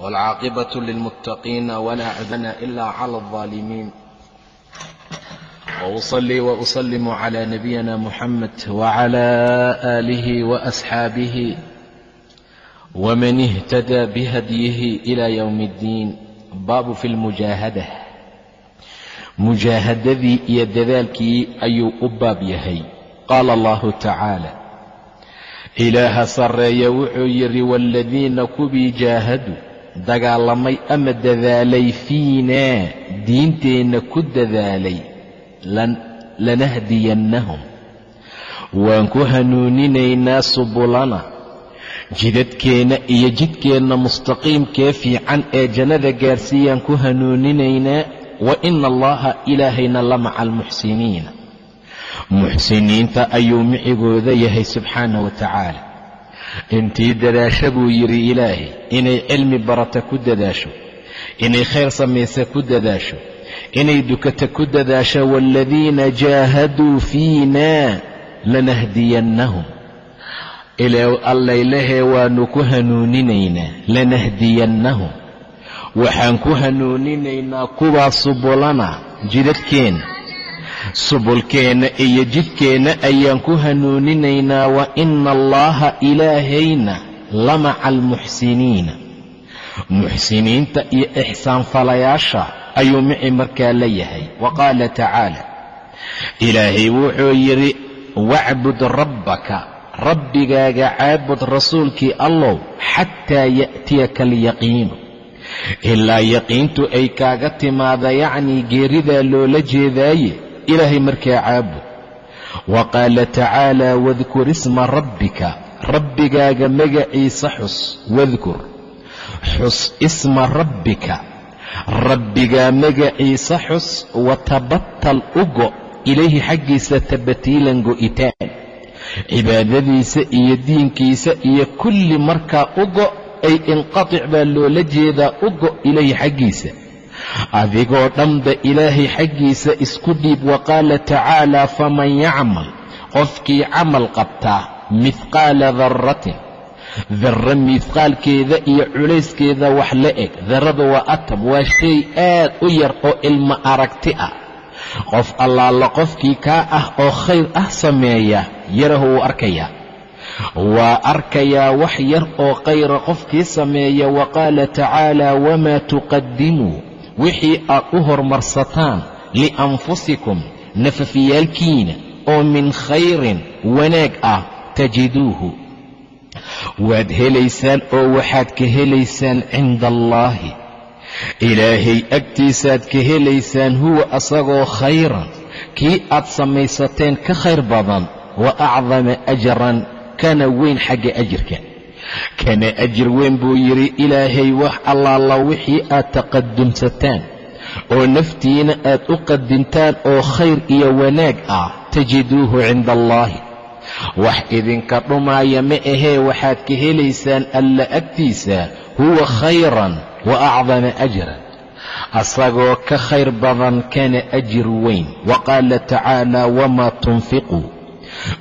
والعاقبة للمتقين ولا عدن إلا على الظالمين وأصلي وأسلم على نبينا محمد وعلى آله وأصحابه ومن اهتدى بهديه إلى يوم الدين baabu fi lmujaahada mujaahadadii iyo dadaalkii ayuu u baab yahay qaala allahu tacaala ilaaha sarreeya wuxuu yidhi waaladiina kuwii jaahaduu dagaalamay ama dadaalay fiinaa diinteenna ku dadaalay lanahdiyannahum. Waan ku hanuuninaynaa subulana jidadkeenna iyo jidkeenna mustaqiimkee fiican ee jannada gaarsiiyaan ku hanuuninaynaa wa ina allaha ilaahayna la maca almuxsiniina muxsiniinta ayuu micigooda yahay subxaana wa tacaala intii dadaasha buu yidhi ilaahay inay cilmi barata ku dadaasho inay khayr samaysa ku dadaasho inay dukata ku dadaasho waaladiina jaahaduu fiina lanahdiyannahum. Allaylahee waannu ku hanuuninaynaa lanahdiyannahum. Waxaan ku hanuuninaynaa kuwaa subulana jidadkeenna subulkeenna iyo jidkeenna ayaan ku hanuuninaynaa wa ina allaaha ilaahayna la maca almuxsiniina muxsiniinta iyo ixsaanfalayaasha ayuu mici markaa la yahay. Wa qaala tacaala ilaahay wuxuu yidhi wacbud rabbaka rabbigaaga caabud rasuulkii allow xataa ya'tiyaka alyaqiinu. Ilaa yaqiintu ay kaaga timaada yacnii geeridaa loola jeedaaye ilaahay markaa caabud wa qaala tacaala wadkur isma rabbika rabbigaaga magaciisa xus wadkur xus isma rabbika rabbigaa magaciisa xus watabattal u go ilayhi xaggiisa tabatiilan go'itaan cibaadadiisa iyo diinkiisa iyo kulli markaa u go ay inqatic baa loola jeedaa u go ilayhi xaggiisa adigoo dhanba ilaahay xaggiisa isku dhiib wa qaala tacaalaa faman yacmal? Qofkii camal qabtaa mihqaala darratin darra mihqaalkeeda iyo culayskeeda wax la eg. Darrada waa atab waa shay aad u yar oo ilmo aragti ah. Qof allaala qofkii kaa ah oo khayr ah sameeya yarahu wuu arkayaa. Waa arkayaa wax yar oo khayra qofkii sameeya wa qaala tacaala wamaa tuqadimuu wixii aad u hormarsataan lianfusikum nafafyaalkiina oo min khayrin wanaag ah tajiduuhu. Waad helaysaan oo waxaad ka helaysaan cinda allaahi ilaahay agtiisaad ka helaysaan huwa asagoo khayran. Kii aad samaysateen ka khayr badan wa acdama ajran kana weyn xagga ajirka kana ajir weyn buu yidhi ilaahay wax allaala wixii aad taqadumsataan oo naftiina aad u qadintaan oo khayr iyo wanaag ah tajiduuhu cinda allaahi wax idinka dhumaaya ma ahee waxaad ka helaysaan alla agtiisa huwa khayran wa acdama ajran. Asagoo ka khayr badan kana ajir weyn. Wa qaala tacaala wamaa tunfiquu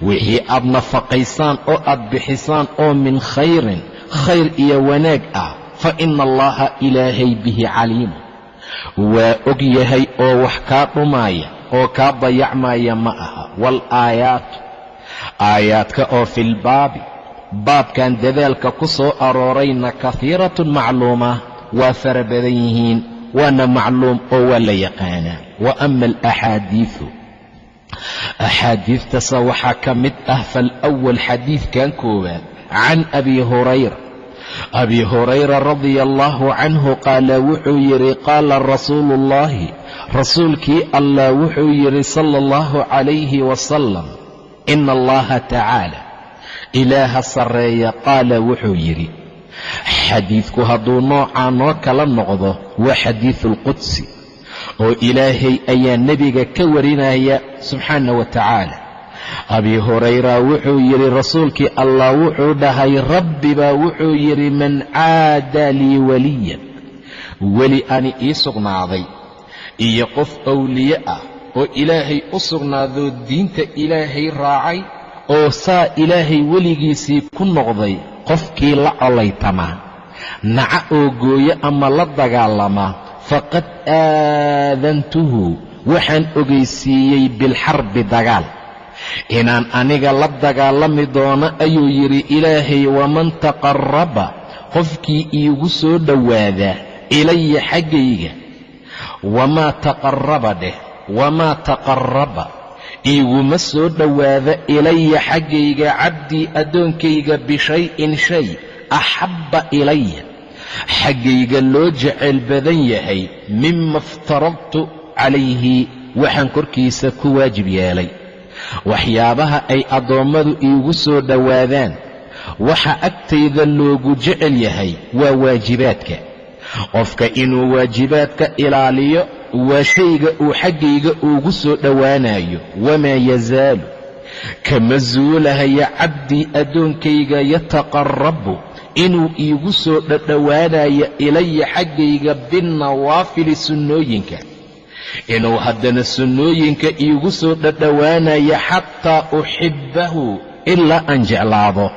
wixii aad nafaqaysaan oo aad bixisaan oo min khayrin khayr iyo wanaag ah fa ina allaha ilaahay bihi caliimu waa og yahay oo wax kaa dhumaaya oo kaa dayacmaya ma aha waalaayaatu aayaadka oo filbaabi baabkan dadaalka ku soo aroorayna kahiiratun macluuma waa fara badan yihiin waana macluum oo waa la yaqaanaa. Wa ama alaxaadiidu axaadiidtase waxaa ka mid ah falwal xadiidkan koowaad can abi hurayra abi hurayra radia allaahu canhu qaala wuxuu yidhi qaala rasuulu ullaahi rasuulkii allah wuxuu yidhi sala allahu calayhi wasalam ina allaha tacaala ilaaha sarreeya qaala wuxuu yidhi xadiidku hadduu noocaa noo kala noqdo waa xadiidulqudsi oo ilaahay ayaa nebiga ka warinaya subxaana wa tacaala. Abi hurayra wuxuu yidhi rasuulkii allah wuxuu dhahay rabbi baa wuxuu yidhi man caada lii waliyan. Weli ani ii sugnaaday iyo qof awliye ah oo ilaahay u sugnaadoo diinta ilaahay raacay oo saa ilaahay weligiisii ku noqday qofkii la colaytama naca oo gooyo ama la dagaalama faqad aadantuhu waxaan ogaysiiyey bilxarbi dagaal. Inaan aniga la dagaalami doono ayuu yidhi ilaahay waman taqarraba? Qofkii iigu soo dhowaada ilaya xaggayga. Wamaa taqarraba dheh wamaa taqarraba? Iiguma soo dhowaada ilaya xaggayga cabdii addoonkayga bishay-in shay axabba ilaya xaggayga loo jecel badan yahay mima iftaradtu calayhi waxaan korkiisa ku waajib yeelay. Waxyaabaha ay addoommadu iigu soo dhowaadaan waxa agtayda loogu jecel yahay waa waajibaadka. Qofka inuu waajibaadka ilaaliyo waa shayga uu xaggayga ugu soo dhowaanayo wamaa yazaalu. Kama suulahaya cabdii addoonkayga yataqarrabu inuu iigu soo dhadhowaanayo ilaya xaggayga binnawaafili sunnooyinka. Inuu haddana sunnooyinka iigu soo dhadhowaanayo xataa uxibbahu ilaa aan jeclaado.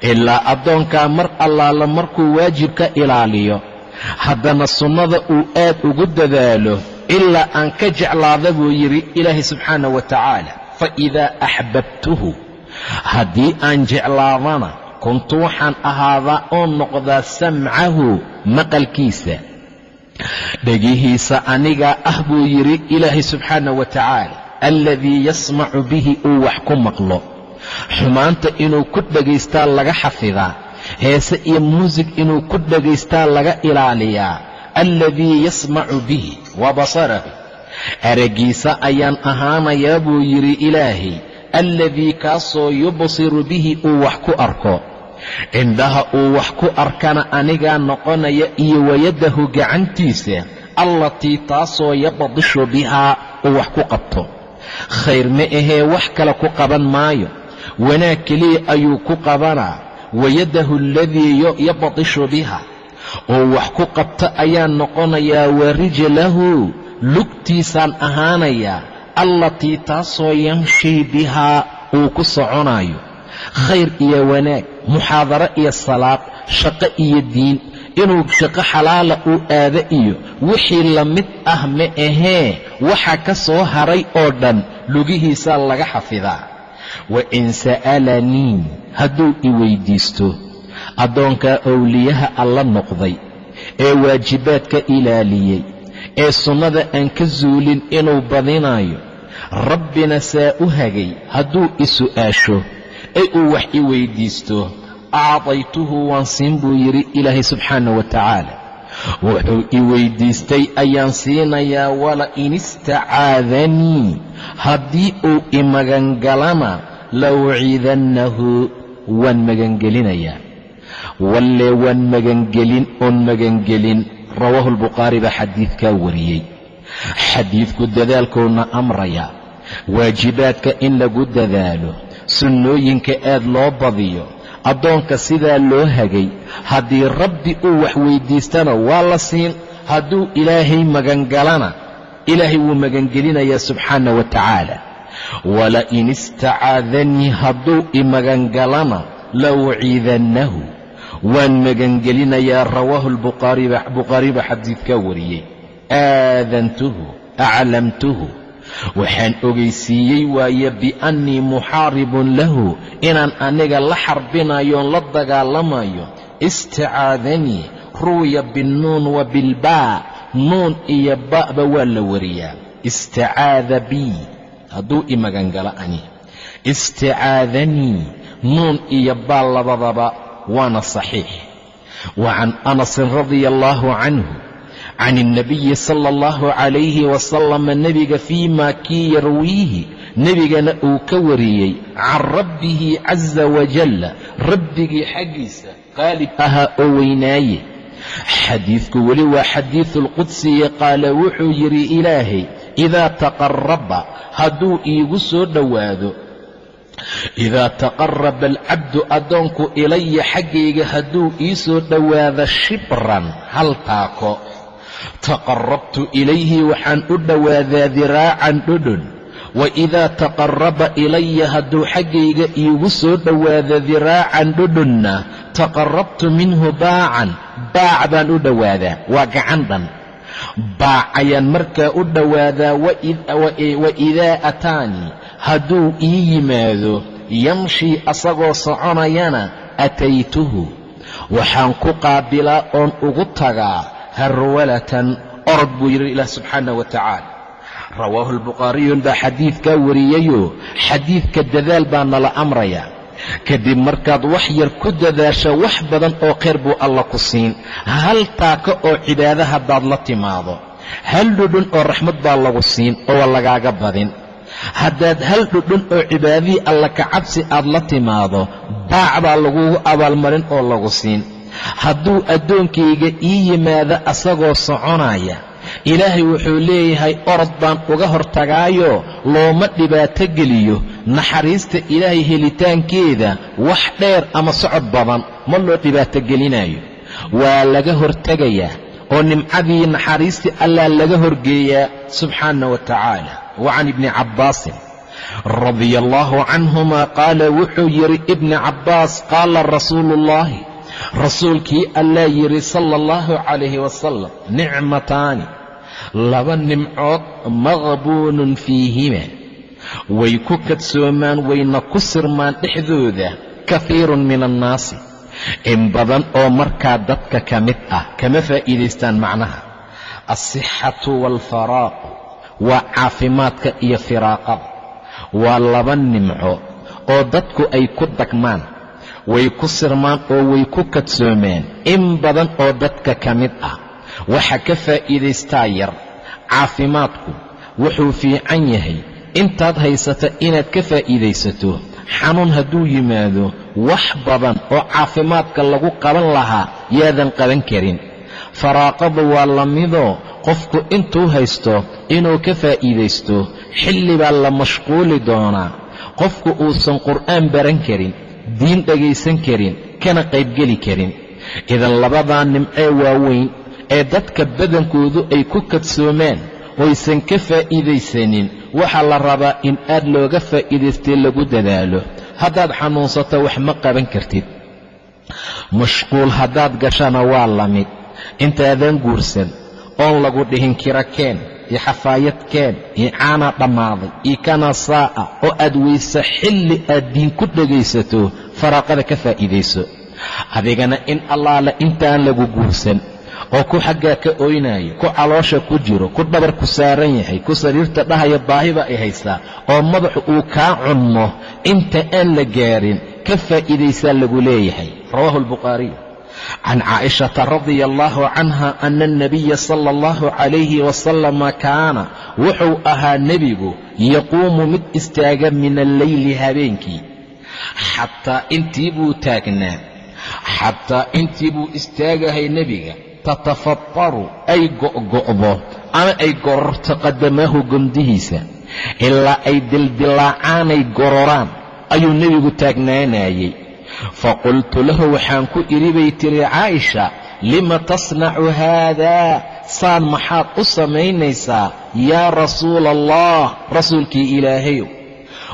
Ilaa addoonkaa mar allaala markuu waajibka ilaaliyo. Haddana sunnada uu aad ugu dadaalo ilaa aan ka jeclaada buu yidhi ilaahay subxaana wa tacaala fa idaa axbabtuhu. Haddii aan jeclaadana kuntu waxaan ahaadaa oo noqdaa samcahu maqalkiisa. Dhegihiisa anigaa ah buu yidhi ilaahay subxaana wa tacaala alladii yasmacu bihi uu wax ku maqlo. Xumaanta inuu ku dhagaystaa laga xafidaa. Heese iyo muusig inuu ku dhagaystaa laga ilaaliyaa. Alladii yasmacu bihi wa basarahu. Araggiisa ayaan ahaanayaa buu yidhi ilaahay alladii kaasoo yubsiru bihi uu wax ku arko indhaha uu wax ku arkana anigaa noqonaya iyo wayadahu gacantiisa allatii taasoo yabdishu bihaa uu wax ku qabto. Khayr ma ahee wax kale ku qaban maayo. Wanaag keliya ayuu ku qabanaa. Wayadahu aladii yabdishu biha. Oo wax ku qabta ayaa noqonayaa wa rijlahu lugtiisaan ahaanayaa. Allatii taasoo yamshii bihaa uu ku soconayo khayr iyo wanaag muxaadaro iyo salaad shaqo iyo diin inuu shaqo xalaala uu aado iyo wixii la mid ah ma ahee waxa ka soo haray oo dhan lugihiisaa laga xafidaa. Wa in sa'alanii hadduu i weyddiisto addoonkaa owliyaha alla noqday ee waajibaadka ilaaliyey ee sunnada aan ka suulin inuu badinayo rabbina saa u hagay hadduu i su'aasho ee uu wax i weyddiisto acdaytuhu waan siin buu yidhi ilaahay subxaana wa tacaala. Wuxuu i weyddiistay ayaan siinayaa wala in istacaadanii haddii uu i magangalana la uciidannahu waan magangelinayaa. Walle waan magangelin oon magangelin rawaahu albukhaari baa xadiidkaa wariyey. Xadiidku dadaalkoodna amraya waajibaadka in lagu dadaalo sunnooyinka aad loo badiyo. Addoonka sidaa loo hagay haddii rabbi uu wax weyddiistana waa la siin hadduu ilaahay magangalana ilaahay wuu magangelinayaa subxaana wa tacaala. Wala in istacaadanii hadduu i magangalana la uciidannahu. Waan magangelinayaa rawaahu albukhaari baa xadiidkaa wariyey. Aadantuhu aclamtuhu waxaan ogaysiiyey waaye biannii muxaaribun lahu inaan aniga la xarbinayoon la dagaalamayo isticaadanii ruwiya binnuun wa bilbaa. Nuun iyo ba'ba waa la wariyaa. Isticaada bii. Hadduu i magangalo ani. Isticaadanii nuun iyo baa labadaba waana saxiix. Wa can anasin radia allaahu canhu can ilnabiyi sala allahu calayhi wasalama nebiga fii maa kii yarwiihi nebigana uu ka wariyey can rabbihi casa wajalla rabbigii xaggiisa qaalib ahaa oo weynaaye xadiidku weli waa xadiidulqudsiye qaala wuxuu yidhi ilaahay idaa taqaraba hadduu iigu soo dhowaado idaa taqaraba alcabdu addoonku ilaya xaggayga hadduu ii soo dhowaado shibran hal taako taqarabtu ilayhi waxaan u dhowaadaa diraacan dhudhun wa idaa taqaraba ilaya hadduu xaggayga iigu soo dhowaado diraacan dhudhunna taqarabtu minhu baacan baac baan u dhowaadaa waa gacan dhan baac ayaan markaa u dhowaadaa wa idaa ataanii hadduu ii yimaado yamshii asagoo soconayana ataytuhu waxaan ku qaabilaa oon ugu tagaa harwalatan orod buu yidhi ilaah subxaanah wa tacaala. Rawaahu albukhaariyun baa xadiidkaa wariyayoo xadiidka dadaal baa nala amraya. Kadib markaad wax yar ku dadaasho wax badan oo khayr buu alla ku siin. Hal taaka oo cibaado haddaad la timaado. Hal dhudhun oo raxmad baa lagu siin oo lagaaga badin. Haddaad hal dhudhun oo cibaadihii alla kacabsi aad la timaado baac baa lagugu abaalmarin oo lagu siin hadduu addoonkayga ii yimaado asagoo soconaya ilaahay wuxuu leeyahay orod baan uga hortagaayo looma dhibaato geliyo. Naxariista ilaahay helitaankeeda wax dheer ama socod badan ma loo dhibaato gelinayo waa laga hortegayaa oo nimcadii naxariistii allaa laga horgeeyaa subxaana wa tacaala. Wa can ibni cabbaasin radia allaahu canhuma qaala wuxuu yidhi ibni cabbaas qaala rasuulu ullaahi rasuulkii allaa yidhi sala allahu calayhi wasalam nicmataani laba nimcood maqbuunun fiihima way ku kadsoomaan wayna ku sirmaan dhexdooda kafiirun min annaasi in badan oo markaa dadka ka mid ah kama faa'iidaystaan macnaha. Alsixatu waalfaraaqu waa caafimaadka iyo firaaqada. Waa laba nimco oo dadku ay ku dagmaan way ku sirmaan oo way ku kadsoomaan in badan oo dadka ka mid ah waxa ka faa'iidaystaa yar caafimaadku wuxuu fiican yahay. Intaad haysata inaad ka faa'iidaysato xanuun hadduu yimaado wax badan oo caafimaadka lagu qaban lahaa yaadan qaban karin. Faraaqadu waa la midoo qofku intuu haysto inuu ka faa'iidaysto xilli baa la mashquuli doonaa. Qofku uusan qur'aan baran karin diin dhegaysan karin kana qaybgeli karin. Idan labadaa nimcee waaweyn ee dadka badankoodu ay ku kadsoomaan oysan ka faa'iidaysanin waxaa la rabaa in aad looga faa'iidaystay lagu dadaalo. Haddaad xanuunsato wax ma qaban kartid. Mashquul haddaad gashana waa la mid. Intaadan guursan oon lagu dhihin kira keen iyo xafaayad keen iyo caanaa dhammaaday iyo kana saa'a oo aad weyse xilli aad diin ku dhegaysato faraaqada ka faa'iidayso. Adigana in allaale intaan lagu guursan oo ku xaggaa ka oynayo ku caloosha ku jiro ku dhabar ku saaran yahay ku sariirta dhahaya baahiba ay haystaa oo madaxu uu kaa cunno inta aan la gaarin ka faa'iidaysaa lagu leeyahay. Rawaahu albukhaariy can caaishata radia allaahu canha ana alnabiya sala allahu calayhi wasalama kaana wuxuu ahaa nebigu yaquumu mid istaaga min alleyli habeenkii xataa intii buu taagnaa xataa intii buu istaagahay nebiga tatafataru ay go'go'do ama ay gororto qadamaahu gondihiisa ilaa ay dildilaacaanay gororaan ayuu nebigu taagnaanayey faqultu lahu waxaan ku idhi bay tiri caaisha lima tasnacu haadaa saan maxaad u samaynaysaa yaa rasuula allah rasuulkii ilaahayow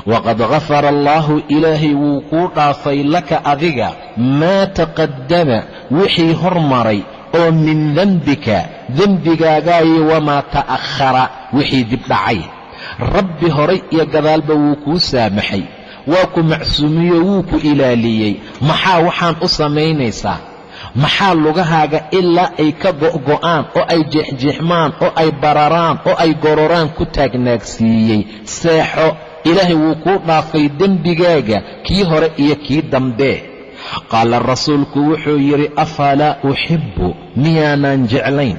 waqad gafara allaahu ilaahay wuu kuu dhaafay laka adiga maa taqaddama wixii hormaray oo min dembika dembigaagaayo wamaa ta'akhara wixii dib dhacay rabbi horay iyo gadaalba wuu kuu saamaxay waa ku macsuumiyo wuu ku ilaaliyey. Maxaa waxaan u samaynaysaa maxaa lugahaaga ilaa ay ka go'go'aan oo ay jeexjeexmaan oo ay bararaan oo ay gororaan ku taagnaagsiiyey? Seexo ilaahay wuu kuu dhaafay dembigaaga kii hore iyo kii dambe. Qaala rasuulku wuxuu yidhi afalaa uxibbu miyaanan jeclayn.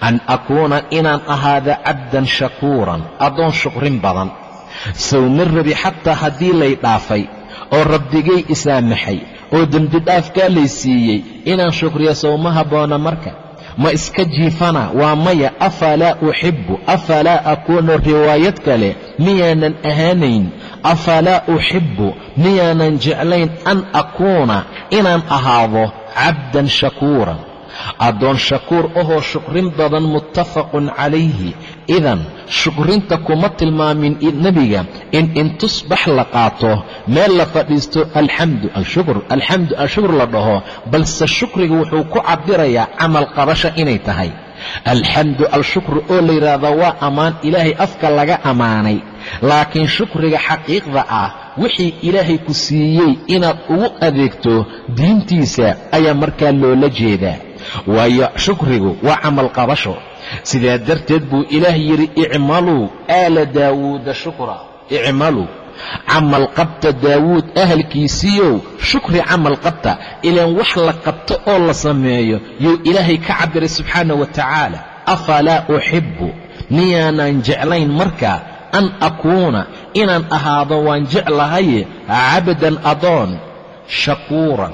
An akuuna inaan ahaada cabdan shakuuran addoon shukrin badan sow ma rabi xataa haddii lay dhaafay oo rabbigay isaamaxay oo dembidhaafkaa lay siiyey. Inaan shukriyo sowma habboona marka. Ma iska jiifana waa maya afalaa uxibbu afalaa akuunu riwaayad kale miyaanan ahaanayn. Afalaa uxibbu miyaanan jeclayn an akuuna inaan ahaado cabdan shakuuran addoon shakuur ahoo shukrin badan muttafaqun calayhi idan shukrinta kuma tilmaamin nebiga in intusbax la qaato meel la fadhiisto alxamdu alshukr alxamdu alshukr la dhaho. Balse shukriga wuxuu ku cabirayaa camal qabasha inay tahay. Alxamdu alshukru oo la yidhaahdo waa ammaan ilaahay afka laga ammaanay laakiin shukriga xaqiiqda ah wixii ilaahay ku siiyey inaad ugu adeegto diintiisa ayaa markaa loola jeedaa waayo shukrigu waa camal qabasho. Sidaa darteed buu ilaah yidhi icmaluu aala daawuuda shukra. Icmaluu camal qabta daawuud ahalkiisiiyow shukri camal qabta. Ilaan wax la qabto oo la sameeyo yuu ilaahay ka cabiray subxaana wa tacaala. Afalaa uxibbu miyaanan jeclayn markaa an akuuna inaan ahaado waan jeclahaye cabdan adoon shakuuran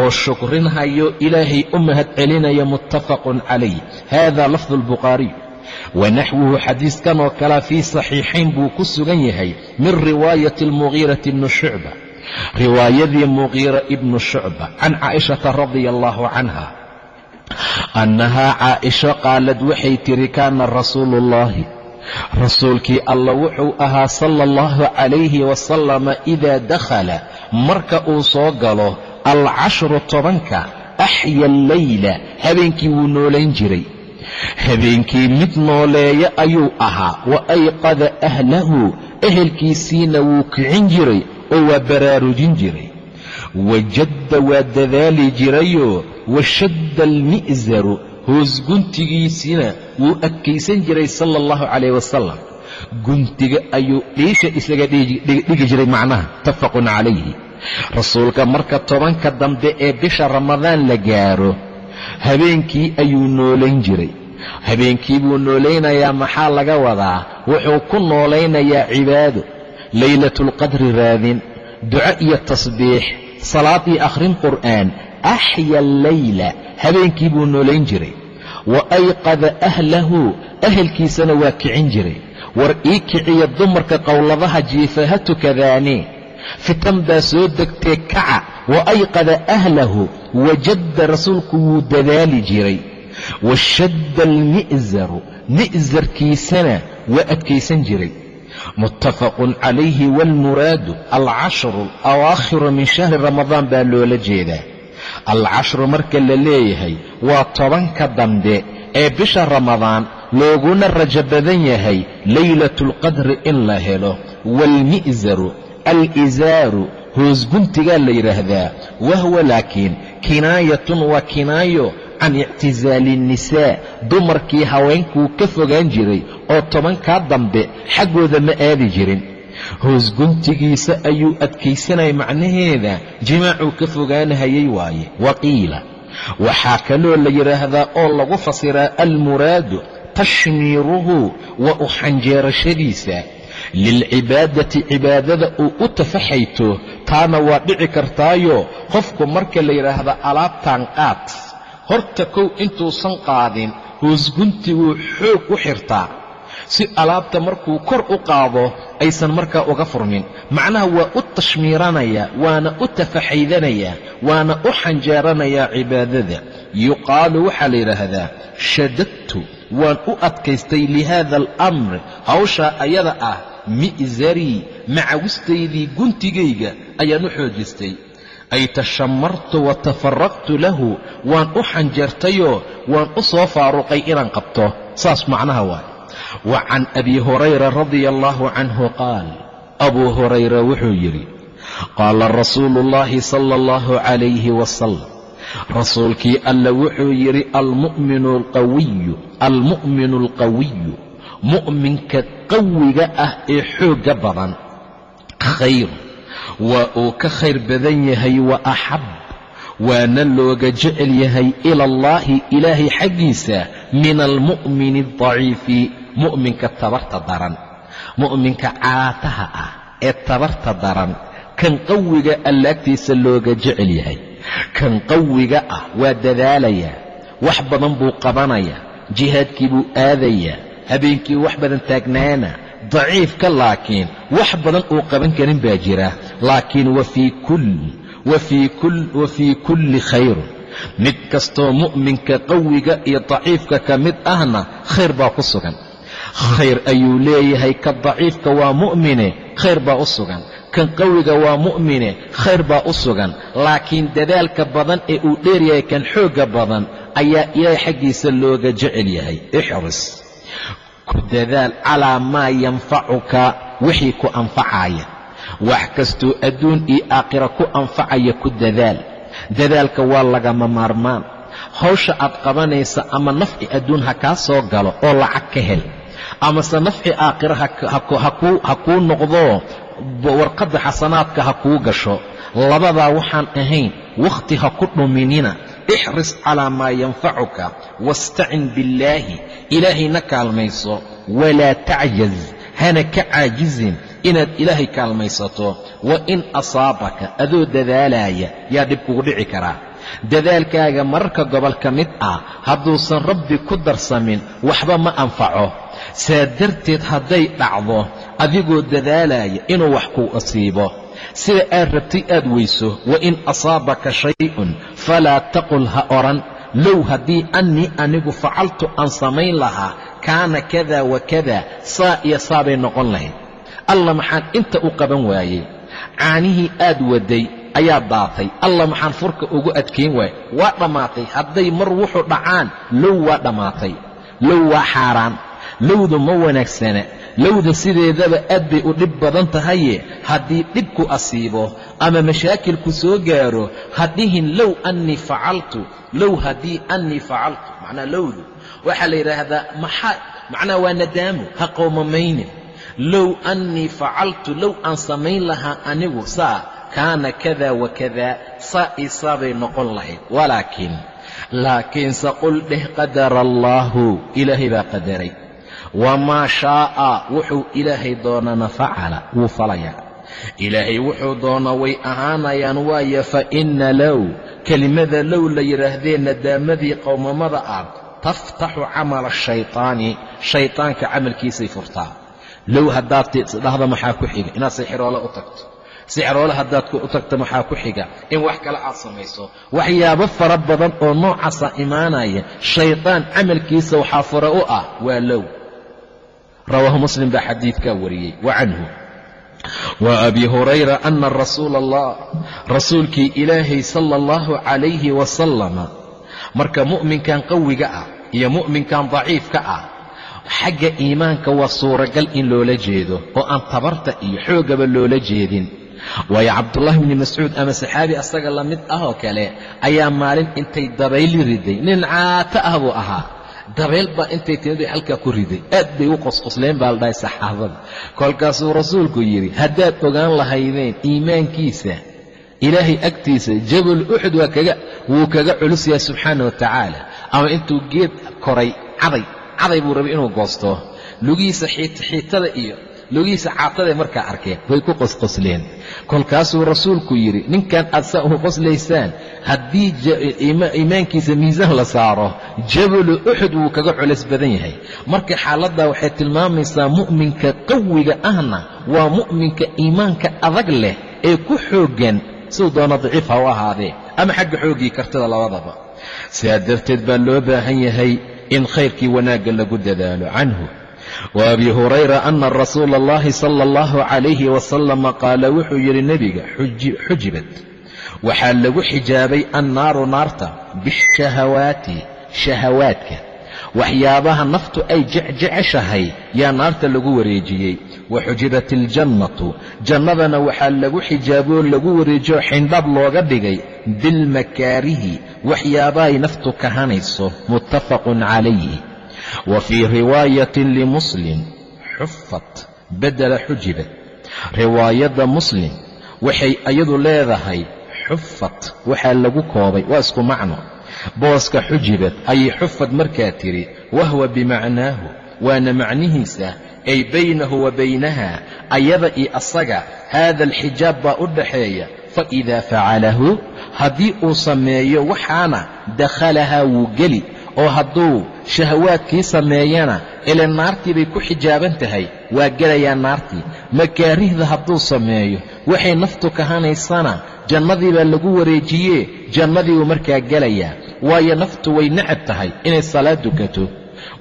oo shukrinhayo ilaahay u mahad celinaya muttafaqun calayh. Hada lafdu albukhaariy wanaxwuhu xadiiskan oo kale fii saxiixayn buu ku sugan yahay min riwaayati almugiirati bni shucba. Riwaayadii mugiira ibnu shucba can caaishata radia allahu canha annahaa caaisho qaalad waxay tiri kaana rasuulu ullaahi rasuulkii alla wuxuu ahaa sala allahu calayhi wasalama idaa dakhala marka uu soo galo alcashru tobanka axya alleyla habeenkii wuu noolayn jiray. Habeenkii mid nooleeya ayuu ahaa wa ayqada ahlahu ehelkiisiina wuu kicin jiray oo waa baraarujin jiray. Wajadda waa dadaali jirayoo washadda almi'saru hoos guntigiisina wuu adkaysan jiray sala allahu calayh wasalam guntiga ayuu dhiisha isaga dhigi jiray macnaha muttafaqun calayhi rasuulka marka tobanka dambe ee bisha ramadaan la gaaro habeenkii ayuu noolayn jiray. Habeenkii buu noolaynayaa maxaa laga wadaa? Wuxuu ku noolaynayaa cibaado laylatulqadri raadin duco iyo tasbiix salaad iyo akhrin qur'aan axya alleyla habeenkii buu noolayn jiray. Wa ayqada ahlahu ahelkiisana waa kicin jiray. War ii kiciya dumarka qowladaha jiifa ha tukadaane fitan baa soo degtee kaca wa ayqada ahlahu wajadda rasuulku wuu dadaali jiray. Washadda almi'saru mi'sarkiisana waa adkaysan jiray. Muttafaqun calayhi waalmuraadu alcashru alawaakhiru min shahri ramadaan baa loola jeedaa. Alcashru marka la leeyahay waa tobanka dambe ee bisha ramadaan looguna rajo badan yahay laylatulqadri in la helo. Waalmi'saru alisaaru hoos guntigaa la yidhaahdaa wahwa laakiin kinaayatun waa kinaayo can ictisaali innisaa dumarkii haweenkuu ka fogaan jiray oo tobankaa dambe xaggooda ma aadi jirin. Hoos guntigiisa ayuu adkaysanaya macnaheeda jimaacuu ka fogaanahayay waaye waqiila. Waxaa kaloo la yidhaahdaa oo lagu fasiraa almuraadu tashmiiruhu waa u xanjeerashadiisa lilcibaadati cibaadada uu u tafaxayto taana waa dhici kartaayo qofku marka la yidhaahda alaabtaan qaad horta kow intuusan qaadin hoosguntiguu xoog u xirtaa si alaabta markuu kor u qaado aysan markaa uga furmin macnaha waa u tashmiiranayaa waana u tafaxaydanayaa waana u xanjeeranayaa cibaadada yuqaalu waxaa la yidhaahdaa shadadtu waan u adkaystay lihaada alamr hawshaa ayada ah mi'sarii macawistaydii guntigayga ayaan u xoojistay. Ay tashamartu wa tafaraqtu lahu waan u xanjeertayoo waan u soo faaruqay inaan qabto. Saas macnaha waay wa can abi hurayra radia allaahu canhu qaal abuu hurayra wuxuu yidhi qaala rasuulu ullaahi sala allahu calayhi wasalam rasuulkii alla wuxuu yidhi almu'minu alqawiyu almu'minu alqawiyu mu'minka qawiga ah ee xoogga badan. Khayr. Waa uu ka khayr badan yahay wa axab. Waana looga jecel yahay ila allaahi ilaahay xaggiisa min almu'mini aldaciifi mu'minka tabarta daran. Mu'minka caataha ah ee tabarta daran. Kan qawiga allaagtiisa looga jecel yahay. Kan qawiga ah waa dadaalayaa wax badan buu qabanayaa jihaadkii buu aadayaa habeenkii wax badan taagnaana daciifka laakiin wax badan uu qaban karin baa jira. Laakiin wa fii kulli khayrun mid kastoo mu'minka qawiga iyo daciifka ka mid ahna khayr baa ku sugan. Khayr ayuu leeyahay ka daciifka waa mu'mine khayr baa u sugan. Kan qawiga waa mu'mine khayr baa u sugan. Laakiin dadaalka badan ee uu dheeryahay kan xoogga badan ayaa ilaahay xaggiisa looga jecel yahay. Ixris ku dadaal calaa maa yanfacuka wixii ku anfacaya. Wax kastuu adduun iyo aakhira ku anfacaya ku dadaal. Dadaalka waa lagama maarmaan. Hawsha aad qabanaysa ama nafci adduun ha kaa soo galo oo lacag ka hel amase nafci aakhira ha kuu noqdo warqadda xasanaadka ha kuu gasho. Labadaa waxaan ahayn wakhti ha ku dhuminina ixris calaa maa yanfacuka wastacin billaahi ilaahayna kaalmayso walaa tacjaz hana ka caajizin inaad ilaahay kaalmaysato wa in asaabaka adoo dadaalaaya yaa dhib kugu dhici karaa. Dadaalkaaga mararka gobol ka mid ah hadduusan rabbi ku darsamin waxba ma anfaco. Saa darteed hadday dhacdo adigoo dadaalaya inuu wax kuu asiibo. Sida aad rabtay aad weyso wa in asaabaka shay'un falaa taqul ha odhan low haddii annii anigu facaltu aan samayn lahaa kaana kada wa kada saa iyo saabay noqon lahayd alla maxaan inta u qaban waayey caanihii aad waday ayaa daatay alla maxaan furka ugu adkayn waayey waa dhammaatay hadday mar wuxuu dhacaan low waa dhammaatay low waa xaaraan lowdu ma wanaagsana lowda sideedaba aad bay u dhib badan tahaye. Haddii dhibku asiibo ama mashaakilku soo gaaro hadhihin low annii facaltu low haddii annii facaltu macnaa lowdu waxaa la yidhaahdaa maxaa macnaa waa nadaamu ha qowmamaynin low annii facaltu low aan samayn lahaa anigu saa kaana kada wa kada saa ii saabay noqon lahayd. Walaakiin laakiinse qul dheh qadara allaahu ilaahay baa qadaray wamaa shaa'a wuxuu ilaahay doonana facala wuu falayaa ilaahay wuxuu doona way ahaanayaan waayo fa inna low kelimada low la yidhaahdee nadaamadii qowmamada ah taftaxu camala ashaytaani shaytaanka camalkiisay furtaa. Low haddaad dhahda maxaa ku xiga? Inaad sixiroole u tagto. Sixiroole haddaad u tagto maxaa ku xiga? In wax kale aad samayso. Waxyaabo fara badan oo noocaasa imaanaya shaytaan camalkiisa waxaa fure u ah waa low rawaahu muslim baa xadiidkaa wariyey. Wa canhu. Wa abi hurayra ana rasuula allah rasuulkii ilaahay sala allahu calayhi wasalama marka mu'minkan qawiga ah iyo mu'minkan daciifka ah xagga iimaanka waa suuragal in loola jeedo oo aan tabarta iyo xoogaba loola jeedin. Waayo cabdullaahi bni mascuud ama saxaabi asaga la mid ah oo kale ayaa maalin intay dabayli riday. Nin caato ah buu ahaa dabayl baa intay timid halkaa ku riday aad bay u qosqosleen baa la dhahay saxaabada. Kolkaasuu rasuulku yidhi haddaad ogaan lahaydeen iimaankiisa ilaahay agtiisa jabal uxud waa kaga wuu kaga culus yahay subxaana wa tacaala. Ama intuu geed koray caday caday buu rabay inuu goosto. Lugihiisa xiitada iyo lugihiisa caataday markaa arkeen way ku qosqosleen. kolkaasuu rasuulku yidhi ninkan aad saa ugu qoslaysaan haddii iimaankiisa miisaan la saaro jabalu uxud wuu kaga culays badan yahay. Marka xaaladdaa waxay tilmaamaysaa mu'minka qawiga ahna waa mu'minka iimaanka adag leh ee ku xooggan siduu doona daciif ha u ahaadee ama xagga xooggii kartida labadaba. Sidaa darteed baa loo baahan yahay in khayrkii wanaagga lagu dadaalo canhu wa abi hurayra ana rasuula allahi sala allahu calayhi wasalama qaala wuxuu yidhi nebiga xujibad. Waxaa lagu xijaabay annaaru naarta bishahawaati shahawaadka. Waxyaabaha naftu ay jecjeceshahay yaa naarta lagu wareejiyey. Wa xujibat iljannatu jannadana waxaa lagu xijaaboo lagu wareejiyo xindhab looga dhigay bilmakaarihi waxyaabahay naftu kahanayso muttafaqun calayhi wa fii riwaayatin limuslim xufat bedela xujibad riwaayadda muslim waxay iyadu leedahay xufat waxaa lagu koobay waa isku macno booska xujibad ayay xufad markaa tidhi wahwa bimacnaahu waana macnihiisa ay baynahu wa baynaha ayada iyo asaga haada alxijaab baa u dhaxeeya faidaa facalahu haddii uu sameeyo waxaana dakhalahaa wuu geli oo hadduu shahawaadkii sameeyana ile naartii bay ku xijaaban tahay waa gelayaa naartii. Makaarihda hadduu sameeyo waxay naftu kahanaysana jannadii baa lagu wareejiyee jannadii uu markaa gelayaa. Waayo naftu way necab tahay inay salaad dukato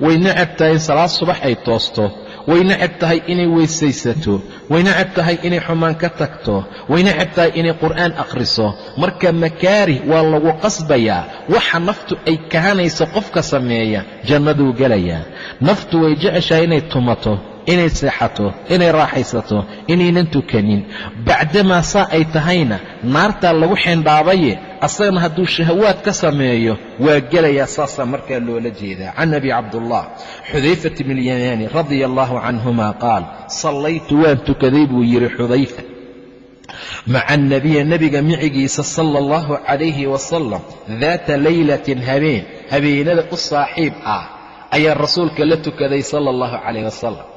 way necab tahay in salaad subax ay toosto way necab tahay inay weysaysato. Way necab tahay inay xumaan ka tagto. Way necab tahay inay qur'aan akhriso. Marka makaarih waa lagu qasbayaa. Waxa naftu ay kahanayso qofka sameeya jannaduu gelayaa. Naftu way jeceshahay inay tumato inay seexato inay raaxaysato inaynan tukanin. Bacdamaa saa ay tahayna naartaa lagu xeendhaabaye asagana hadduu shahawaad ka sameeyo waa gelayaa saasaa markaa loola jeedaa. Can abi cabdullah xudayfat bn اlyamaani radia allahu canhuma qaal sallaytu waan tukaday buu yidhi xudayfa. Maca anabiya nebiga micigiisa sala allahu calayhi wasalam daata laylatin habeen habeenada u saaxiib ah ayaa rasuulka la tukaday sala allahu calayh wasalam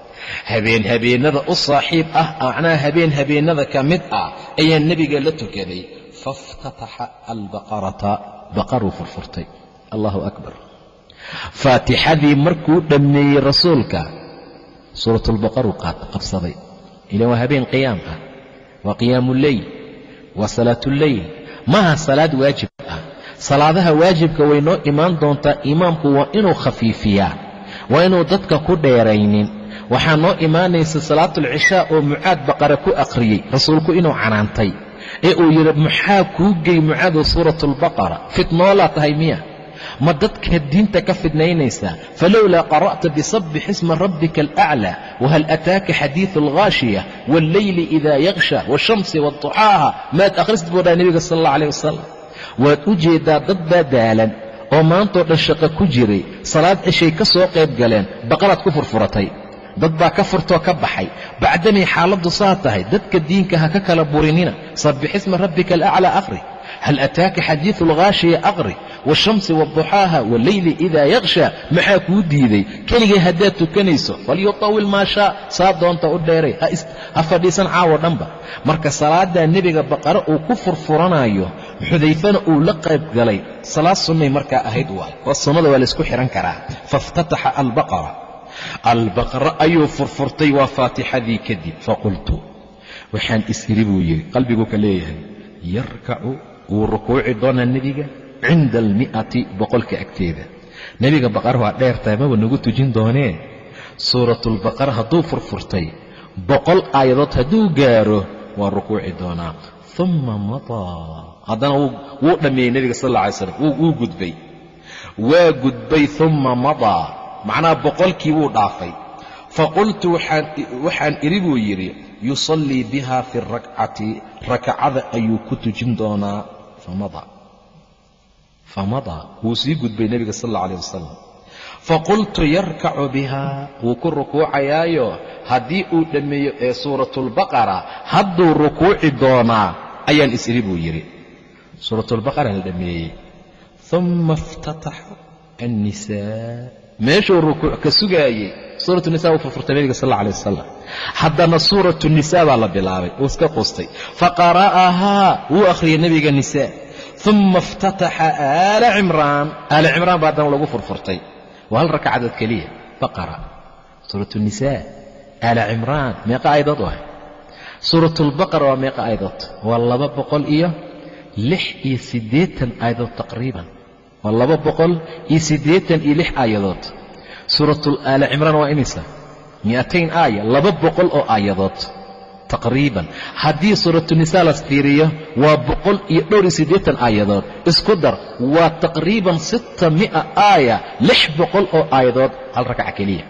habeen habeennada u saaxiib ah macnaha habeen habeennada ka mid ah ayaa nebiga la tukaday faiftataxa albaqarata baqaruu furfurtay allahu akbar faatixadii markuu dhammeeyey rasuulka suuratulbaqaruu qabsaday ilan waa habeen qiyaam ah waa qiyaamu leyl waa salaatuleyl maaha salaad waajib ah salaadaha waajibka way noo imaan doontaa imaamku waa inuu khafiifiyaa waa inuu dadka ku dheeraynin waxaa noo imaanaysa salaatulcishaa oo mucaad baqara ku akhriyey rasuulku inuu canaantay ee uu yidhi maxaa kuu gey mucaadoo suuratulbaqara fitnoolaa tahay miya. Ma dadka diinta ka fidnaynaysaa falowlaa qara'ta bisabbix isma rabbika alaclaa wahal ataaka xadiidu alghaashiya walleyli idaa yaksha washamsi waduxaaha maad akhrisid buu dhaha nebiga sal alla alayh wasalam waad u jeeddaa dad baa daalan oo maantoo dhan shaqo ku jiray salaad ceshay ka soo qayb galeen baqaraad ku furfuratay dad baa ka furtoo ka baxay. Bacdamay xaaladdu saa tahay dadka diinka ha ka kala burinina. Sabbix isma rabbika alaclaa aqri. Hal ataaka xadiidu alghaashiya aqri? Waashamsi waduxaaha walleyli idaa yaksha maxaa kuu diiday? Keligay haddaad tukanayso falyutawil maa shaa. Saa doonta u dheeray. Ha fadhiisan caawo dhanba. Marka salaaddaa nebiga baqare uu ku furfuranayo xudayfana uu la qayb galay. Salaad sunnay markaa ahayd waay waa sunnada waa laysku xihan karaa. Faiftataxa albaqara albaqara ayuu furfurtay waa faatixadii kadib faqultu. Waxaan is-iri buu yidhi qalbiguu ka leeyahay yarkacu wuu rukuuci doonaa nebiga cinda almi'ati boqolka agteeda. Nebiga baqara waa dheertahay maba nagu tujin doonee? Suuratulbaqara hadduu furfurtay boqol aayadood hadduu gaaro waa rukuuci doonaa. Uma madaa haddana wuu dhammeeyey nebiga sal alla alay slam wuu gudbay. Waa gudbay uma madaa macnaha boqolkii wuu dhaafay. Faqultu waxaan idhi buu yidhi yusallii biha fi rakcati rakcada ayuu ku tujin doonaa. Famadaa wuu sii gudbay nebiga sal alla alayh wasalam faqultu yarkacu bihaa wuu ku rukuucayaayo. Haddii uu dhammeeyo ee suuratulbaqara hadduu rukuuci doonaa ayaan is-idhi buu yidhi. Suuratulbaqara la dhammeeyey. Uma iftataxa annisaa meeshuu rukuuc ka sugaayey suuratu nisa wuu furfurtay nebiga sal alla alay wasalam haddana suuratu nisa baa la bilaabay uu iska qustay faqara'ahaa wuu akhriyey nebiga nisaa. Uma iftataxa aala cimraan. Aala cimraan baa haddana lagu furfurtay. Waa hal rakacadood keliya. Baqara suuratu nisaa aala cimraan meeqa aayadood waay. Suuratulbaqara waa meeqa aayadood waa laba boqol iyo lix iyo siddeetan aayadood taqriiban waa laba boqol iyo siddeetan iyo lix aayadood. Suuratul aala cimraan waa imisa mi'atayn aaya laba boqol oo aayadood taqriiban. Haddii suuratunisaa las fiiriyo waa boqol iyo dhowr iyo siddeetan aayadood. Isku dar waa taqriiban sitta mi'a aaya lix boqol oo aayadood hal rakaca keliya.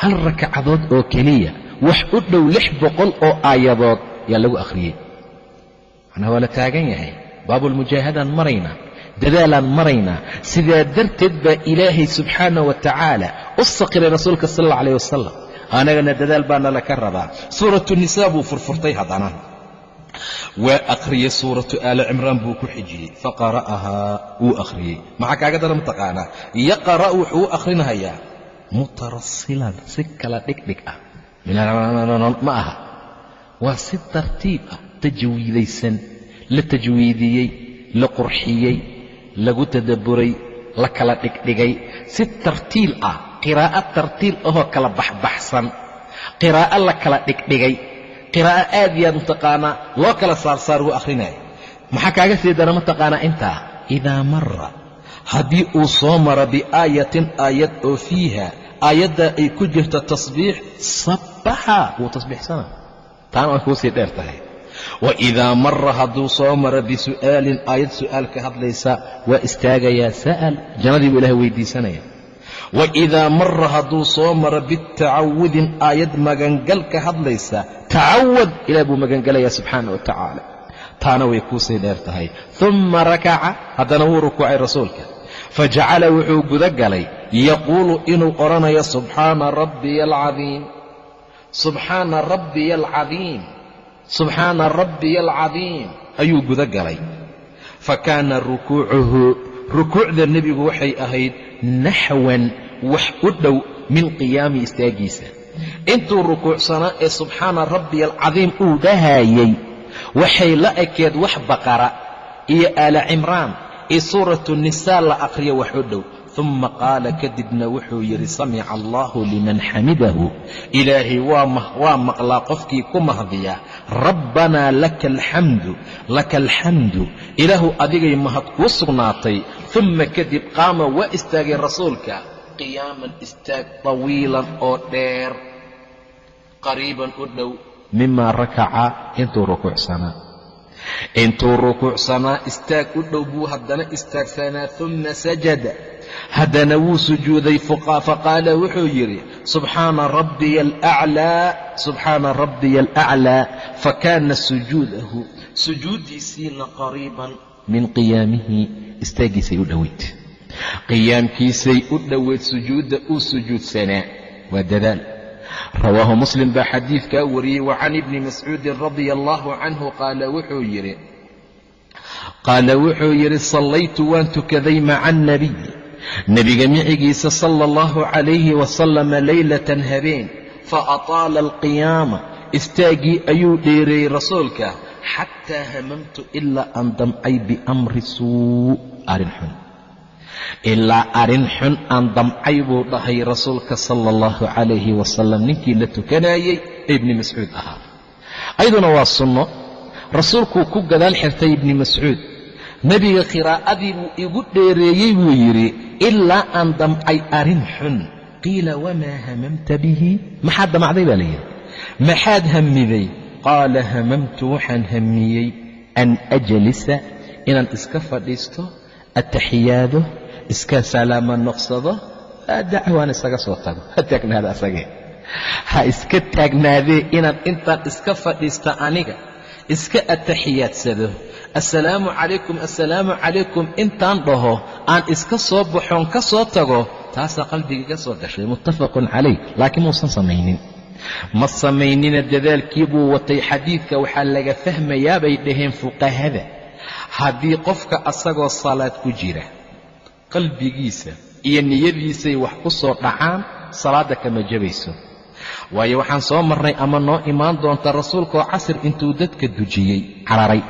Hal rakacadood oo keliya wax u dhow lix boqol oo aayadood yaa lagu akhriyey. Macnaha waa la taagan yahay. Baabulmujaahadaan maraynaa dadaalaan maraynaa sidaa darteed baa ilaahay subxaana wa tacaala u saqiray rasuulka sal alla alayh wasalam anagana dadaal baa nala ka rabaa. Suuratu nisaa buu furfurtay haddana. Waa akhriyey suuratu aali cimraan buu ku xijiyey. Faqara'ahaa wuu akhriyey maxaa kaaga dara mataqaanaa yaqra' wuxuu u akhrinahayaa mutarasilan si kala dhigdhig ah. Ma aha. Waa si tartiib ah. Tajwiidaysan la tajwiidiyey la qurxiyey lagu tadabburay la kala dhigdhigay si tartiil ah qiraa'o tartiil ahoo kala baxbaxsan. Qiraa'o la kala dhigdhigay qiraa'o aad iyo aad mataqaanaa loo kala saarsaar uu akhrinayo maxaa kaaga sii dara mataqaanaa intaa? Idaa mara haddii uu soo maro biaayatin aayad oo fiiha aayaddaa ay ku jirto tasbiix sabbaxa wuu tasbiixsana taana way kuu sii dheer tahay wa idaa mara hadduu soo maro bisu'aalin aayad su'aal ka hadlaysa waa istaagayaa sa'al. Jannadii buu ilahay weydiisanaya. Wa idaa mara hadduu soo maro bitacawudin aayad magangal ka hadlaysa tacawad ilaah buu magangelayaa subxaana wa tacaala. Taana way kuu sii dheer tahay. Umma rakaca haddana wuu rukuucay rasuulka. Fajacala wuxuu guda galay yaquulu inuu odhanayo subxaana rabbiya alcadiim subxaana rabbiya alcadiim subxaana rabbiya alcadiim ayuu guda galay. Fa kaana rukuucuhu rukuucda nebigu waxay ahayd naxwan wax u dhow min qiyaami istaaggiisa intuu rukuucsanaa ee subxaana rabbiya alcadiim uu dhahayey waxay la ekeed wax baqara iyo aala cimraan iyo suuratu nisaa la akhriyo wax u dhow uma qaala kadibna wuxuu yidhi samica allahu liman xamidahu ilaahay waa maqlaa qofkii ku mahdiya rabbanaa laka alxamdu laka alxamdu ilaahu adigay mahad kuu sugnaatay uma kadib qaama waa istaagay rasuulka qiyaaman istaag tawiilan oo dheer qariiban u dhow mima rakaca intuu rukuucsanaa intuu rukuucsanaa istaag u dhow buu haddana istaagsanaa uma sajada haddana wuu sujuuday faqaala wuxuu yidhi subxaana rabbiya alaclaa subxaana rabbiya alaclaa fakaana sujuudahu. Sujuuddiisiina qariiban. Min qiyaamihi istaaggiisay u dhoweyd qiyaamkiisay u dhoweyd sujuudda uu sujuudsanaa waa dadaal. Rawaahu muslim baa xadiidkaa wariyey wa can ibni mascuudin radia allahu canhu qaala wuxuu yidhi qaala wuxuu yidhi sallaytu waan tukaday maca annabiy nebiga micigiisa sala allahu calayhi wasalama leylatan habeen fa ataala alqiyaama istaaggii ayuu dheereeyey rasuulka xataa hamamtu ilaa aan damcay biamri suu arrin xun. Ilaa arrin xun aan damcay buu dhahay rasuulka sala allahu calayhi wasalam ninkii la tukanayey ee ibni mascuud ahaa. Ayaduna waa sunno. Rasuulkuu ku gadaal xirtay ibni mascuud nebiga khiraa'adii buu igu dheereeyey buu yidhi ilaa aan damcay arrin xun. Qiila wamaa hamamta bihi? Maxaad damacday? baa layidhi maxaad hamiday qaala hamamtu waxaan hamiyey an ajlisa inaan iska fadhiisto ataxiyaado iska salaama noqsado dacwaan isaga soo tago. Ha taagnaada asagee. Ha iska taagnaadee inaan intaan iska fadhiista aniga iska ataxiyaadsado assalaamu calaykum assalaamu calaykum intaan dhaho aan iska soo baxoon ka soo tago taasaa qalbigiiga soo gashay. Muttafaqun calayh laakiin muusan samaynin. Ma samaynina dadaalkii buu watay xadiidka waxaa laga fahmayaa bay dhaheen fuqahada. Haddii qofka asagoo salaad ku jira qalbigiisa iyo niyadiisay wax ku soo dhacaan salaadda kama jabayso. Waayo waxaan soo marnay ama noo imaan doonta rasuulkaoo casir intuu dadka dujiyey cararay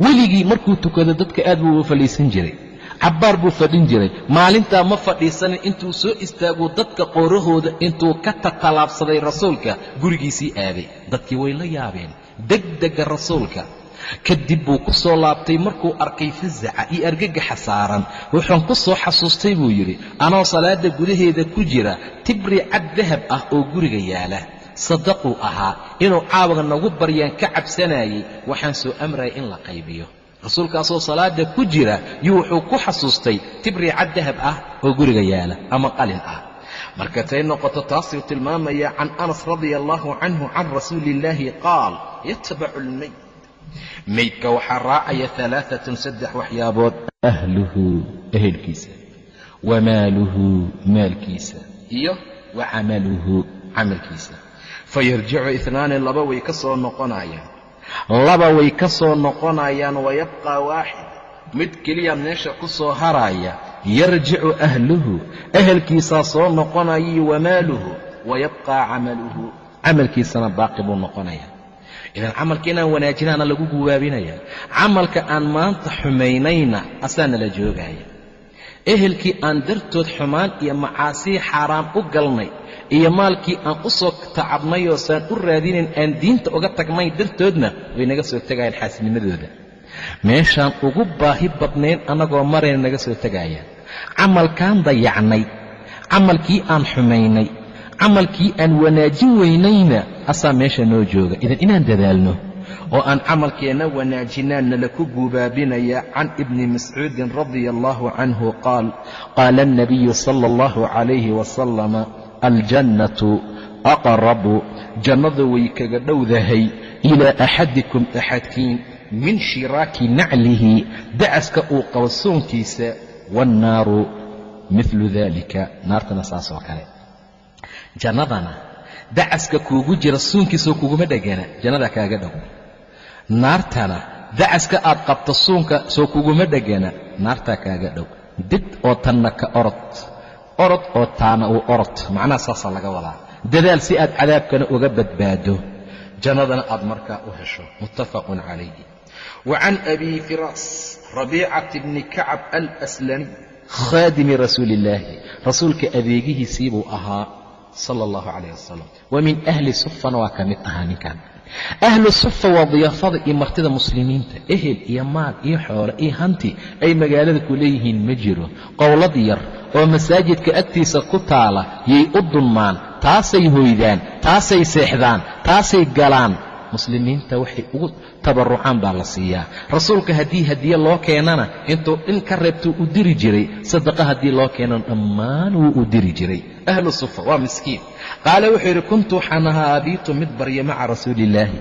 weligii markuu tukado dadka aad buu u fadhiisan jiray. Cabbaar buu fadhin jiray. Maalintaa ma fadhiisanin intuu soo istaaguu dadka qoorahooda intuu ka tatalaabsaday rasuulka gurigiisii aaday dadkii way la yaabeen. Degdega rasuulka. Kadib buu ku soo laabtay markuu arkay fasaca iyo argagaxa saaran wuxuun ku soo xasuustay buu yidhi anoo salaadda gudaheeda ku jira tibri cad dahab ah oo guriga yaalla sadaquu ahaa inuu caawaga nagu baryaan ka cabsanayey waxaan soo amraya in la qaybiyo. Rasuulkaasoo salaadda ku jira yuu wuxuu ku xasuustay tibri cad dahab ah oo guriga yaalla ama qalin ah. Marka tay noqoto taasuu tilmaamaya can anas radia allahu canhu can rasuuli illaahi qaal yatbacu lmayt maydka waxaa raacaya alaaatun saddex waxyaabood. Ahluhu ehelkiisa. Wa maaluhu maalkiisa. Iyo wa camaluhu camalkiisa fayarjicu inaani laba way ka soo noqonayaan laba way ka soo noqonayaan wayabqaa waaxid mid keliya meesha ku soo haraya yarjicu ahluhu ehelkiisaa soo noqonayay wa maaluhu wayabqaa camaluhu camalkiisana baaqi buu noqonaya idan camalka inaan wanaajinaana lagu guwaabinaya camalka aan maanta xumaynayna asaana la joogaya ehelkii aan dartood xumaan iyo macaasii xaaraan u galnay iyo maalkii aan u soo tacabnay oo saan u raadinayn aan diinta uga tagnay dartoodna way naga soo tegayaan xaasinimadooda. Meeshaan ugu baahi badnayn annagoo marayna naga soo tegayaan camalkaan dayacnay. Camalkii aan xumaynay. Camalkii aan wanaajin weynayna asaa meesha noo jooga. Idan inaan dadaalno oo aan camalkeenna wanaajinaanna laku guubaabinaya can ibni mascuudin radia allahu canhu qaal qaala alnabiyu sala allahu calayhi wasalama aljannatu aqrabu jannadu way kaga dhowdahay ilaa axadikum axadkiin min shiraaki naclihi dacaska uu qabo soonkiisa waannaaru milu dalika naartana saas oo kale. Jannadana dacaska kuugu jira suunkiisoo kuguma dhegana jannada kaaga dhow. Naartana dacaska aad qabto suunka soo kuguma dhegana naartaa kaaga dhow. Did oo tanna ka orod orod oo taana uu orod. Macnaha saasaa laga wadaa dadaal si aad cadaabkana uga badbaado jannadana aad markaa u hesho. Muttafaqun calayhi. Wa can abi firaas rabiicati bni kacab alslami khaadimi rasuuli illaahi rasuulka adeegihiisii buu ahaa sala allahu calayh wasalam wa min ahli sufana waa ka mid ahaa ninkan ahlu sufa waa diyaafada iyo martida muslimiinta ehel iyo maal iyo xoole iyo hanti ay magaalada ku leeyihiin ma jiro. Qowlad yar oo masaajidka agtiisa ku taala yay u dulmaan taasay hoydaan taasay seexdaan taasay galaan. Muslimiinta waxay ugu tabarucaan baa la siiyaa. Rasuulka haddii hadiye loo keenana intuu dhin ka reebtuu u diri jiray sadaqa haddii loo keenana dhammaan wuu u diri jiray. Ahlu sufa waa miskiin. Qaala wuxuu yidhi kuntu waxaan ahaa abiitu mid barya maca rasuuliillaahi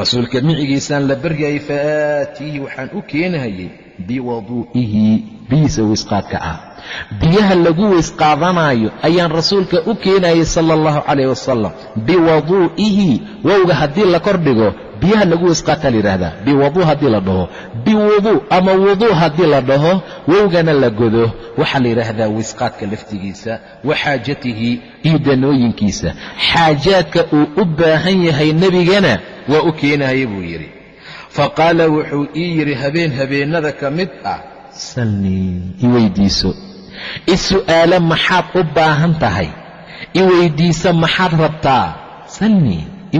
rasuulka micigiisaan la baryayay fa aatiihi waxaan u keenahayay biwaduu'ihi biyiisa weysqaadka ah. Biyaha lagu weysqaadanaayo ayaan rasuulka u keenayay sala allahu calayh wasalam biwaduu'ihi wowga haddii la kordhigo biyaha lagu weysqaataa layidhaahdaa biwaduu haddii la dhaho. Biwuduu ama wuduu haddii la dhaho wowgana la godo. Waxaa la yidhaahdaa weysqaadka laftigiisa wa xaajatihi iyo danooyinkiisa. Xaajaadka uu u baahan yahay nebigana waa u keenahaya buu yidhi faqaala wuxuu ii yidhi habeen habeennada ka mid ah. Salnii i weyddiiso i su'aalo maxaad u baahan tahay? I maxaad rabtaa? Salnii i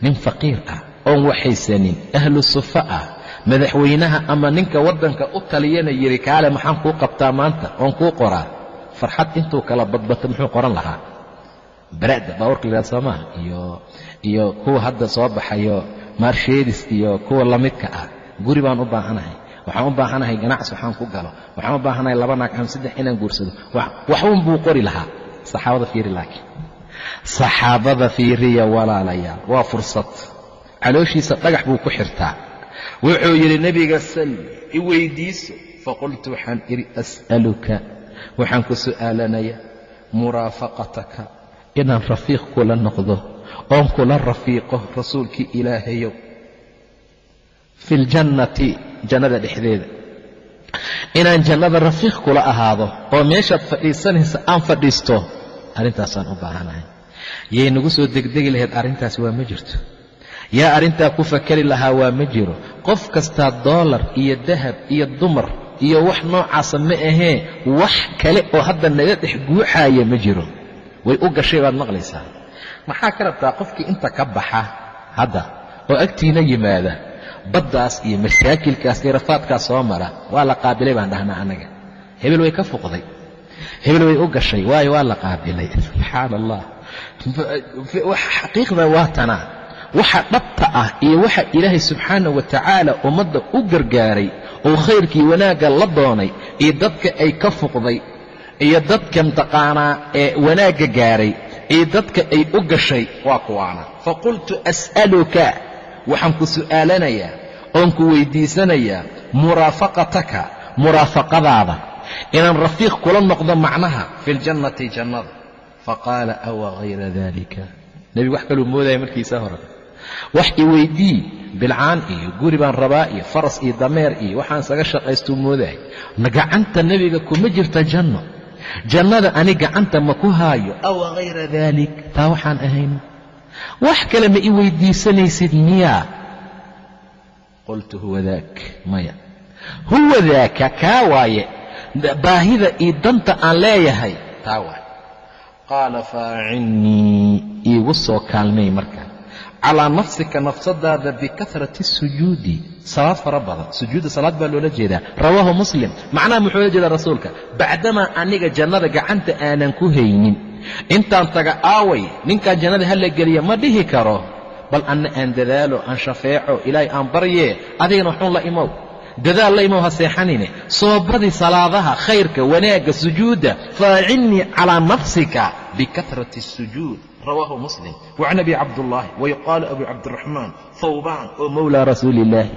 nin faqiir ah oon waxaysanin ahlu sufa ah madaxweynaha ama ninka waddanka u taliyana yidhi kaale maxaan kuu qabtaa maanta oon kuu qoraa. Farxad intuu kala badbato muxuu qoran lahaa. Bara'da baawarka la yidhahda soomaa iyo iyo kuwa hadda soo baxayo maarsheedis iyo kuwa lamidka ah guri baan u baahanahay. Waxaan u baahanahay ganacsi waxaan ku galo. Waxaan u baahanahay laba naag ama saddex inaan guursado. Waxuun buu qori lahaa. Saxaabada fiiri laakiin. Saxaabada fiiriya walaalayaal. Waa fursad. Calooshiisa dhagax buu ku xirtaa. Wuxuu yidhi nebiga sal i weyddiiso faqultu waxaan idhi as'aluka waxaan ku su'aalanayaa muraafaqataka. Inaan rafiiq kula noqdo oon kula rafiiqo rasuulkii ilaahayow. Fi ljannati jannada dhexdeeda. Inaan jannada rafiiq kula ahaado oo meeshaad fadhiisanaysa aan fadhiisto arrintaasaan u baahanahay. Yay nagu soo degdegi lahayd arrintaas waa ma jirto. Yaa arrintaa ku fakari lahaa waa ma jiro. Qof kastaa doolar iyo dahab iyo dumar iyo wax noocaasa ma ahee wax kale oo hadda naga dhex guuxaaya ma jiro. Way u gashay baad maqlaysaa maxaa ka rabtaa qofkii inta ka baxa hadda oo agtiina yimaada baddaas iyo mashaakilkaas iyo rafaadkaas soo mara waa la qaabilay baan dhahnaa annaga. Hebel way ka fuqday. Hebel way u gashay waayo waa la qaabilay. Subxaana allah xaqiiqda waa tanaa waxa dhabta ah iyo waxa ilaahay subxaana wa tacaala ummadda u gargaaray oo khayrkii wanaagga la doonay iyo dadka ay ka fuqday iyo dadka mtaqaanaa ee wanaagga gaaray iyo dadka ay u gashay waa kuwaana. Faqultu as'aluka. Waxaan ku su'aalanayaa oon ku weyddiisanayaa muraafaqataka muraafaqadaada inaan rafiiq kula noqdo macnaha fi ljannati jannada. Faqaala awa hayra dalika nebigu wax kaluu moodaya markiisa hore. Wax i weydii bilcaan iyo guri baan rabaa iyo faras iyo dameer iyo waxaan isaga shaqaystuu moodahay gacanta nebiga kuma jirta janno jannada ani gacanta ma ku haayo. Aw hayra daalik taa waxaan ahayn wax kale ma i weydiisanaysid miyaa qultu huwa daak maya. Huwa daaka kaa waaye. Baahida io danta aan leeyahay. Taa waaye qaala faacinnii iigu soo kaalmay marka calaa nafsika nafsadaada bikahrati sujuudi. Salaad fara badan. Sujuudda salaad baa loola jeedaa. Rawaahu muslim. Macnaha muxuu la jeedaa rasuulka? Bacdamaa aniga jannada gacanta aanan ku haynin. Intaan taga aaway ninkaan jannada ha la geliya ma dhihi karo. Bal anna aan dadaalo aan shafeeco ilaahay aan baryee adigana waxuun la imow. Dadaal la imow ha seexanine. Soo badi salaadaha khayrka wanaagga sujuudda faacinnii calaa nafsika bikahrati sujuud rawaahu muslim wacan abi cabdullaahi wayuqaalu abu cabdiraxmaan thawbaan oo mowlaa rasuuli illaahi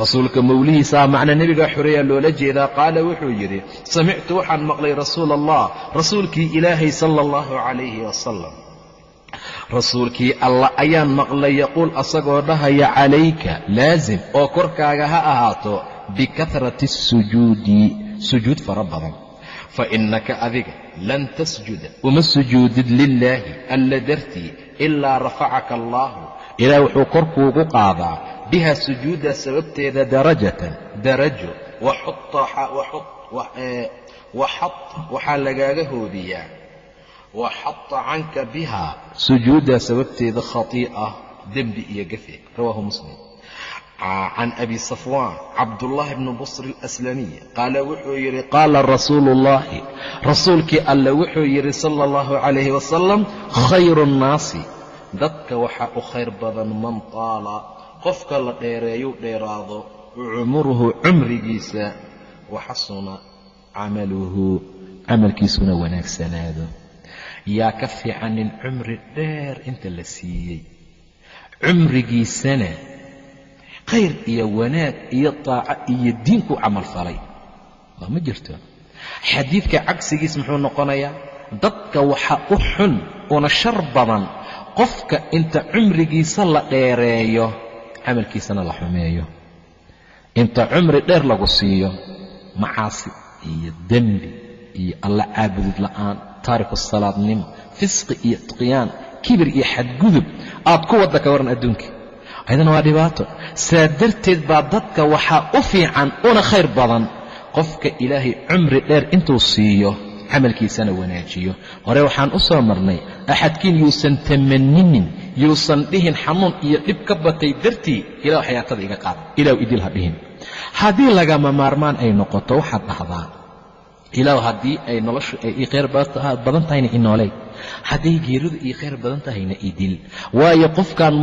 rasuulka mowlihiisaa macna nebiga xoreeyaa loola jeedaa qaala wuxuu yidhi samictu waxaan maqlay rasuula allah rasuulkii ilaahay sala allahu calayhi wasalam rasuulkii allah ayaan maqlay yaquul asagoo dhahaya calayka laasim oo korkaaga ha ahaato bikahrati sujuudi sujuud fara badan fa innaka adiga lan tasjuda. Uma sujuudid lilaahi alla dartii ilaa rafacaka allaahu. Ilaah wuxuu korkuugu qaadaa biha sujuudda sababteeda darajatan. Darajo. Waxaa lagaaga hoobiyaa. Waxata canka biha sujuudda sababteeda khatii'a dembi iyo gafe. Rawaahu muslim can abi safwaan cabdullaahi bni busri alaslamiy qaala wuxuu yidhi qaala rasuulu ullaahi rasuulkii alle wuxuu yidhi sala allahu calayhi wasalam khayru nnaasi dadka waxaa u khayr badan man taala qofka la dheereeyuu dheeraado cumuruhu cumrigiisa waxasuna camaluhu camalkiisuna wanaagsanaado yaa ka fiican nin cumri dheer inta la siiyey cumrigiisana khayr iyo wanaag iyo taaco iyo diinku camal falay. Ma jirto? Xadiidka cagsigiis muxuu noqonayaa dadka waxa u xun una shar badan qofka inta cumrigiisa la dheereeyo camalkiisana la xumeeyo. Inta cumri dheer lagu siiyo macaasi iyo dembi iyo alla caabudid la'aan taariku salaadnimo fisqi iyo tuqyaan kibir iyo xadgudub aad ku wadda ka waran adduunka ayadana waa dhibaato. Saa darteed baa dadka waxaa u fiican una khayr badan qofka ilaahay cumri dheer intuu siiyo camalkiisana wanaajiyo. Hore waxaan u soo marnay axadkiin yuusan tamaninin yuusan dhihin xanuun iyo dhib ka batay dartii ilaah xayaatada iga qaad ilaah idil ha dhihin. Haddii lagama maarmaan ay noqoto waxaad dhahdaa ilaah haddii ay noloshu ay khayr badan tahayna i nooley hadday geeridu ii khayr badan tahayna i dil. Waayo qofkan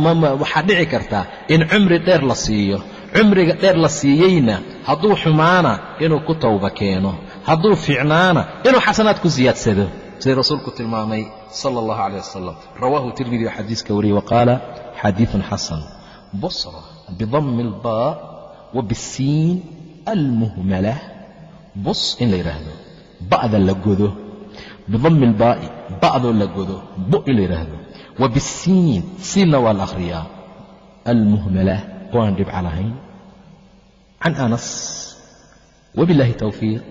waxaa dhici kartaa in cumri dheer la siiyo. Cumriga dheer la siiyeyna hadduu xumaana inuu ku tawba keeno. Hadduu fiicnaana inuu xasanaad ku siyaadsado siday rasuulku tilmaamay sala allahu calayh wasalam rawaahu tirmidi oo xadiiska wariyey waqaala xadiidun xasan busra bidammi albaa wa bisiin almuhmala. Bus in la yidhaahdo ba'da la godo bidammi albaa'i ba'doo la godo bu in la yidhaahdo wa bisiin siinna waa la akhriyaa. Almuhmala oo dhibca lahayn can anas wabiاllahi towfiiq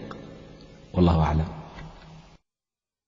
wallahu aclam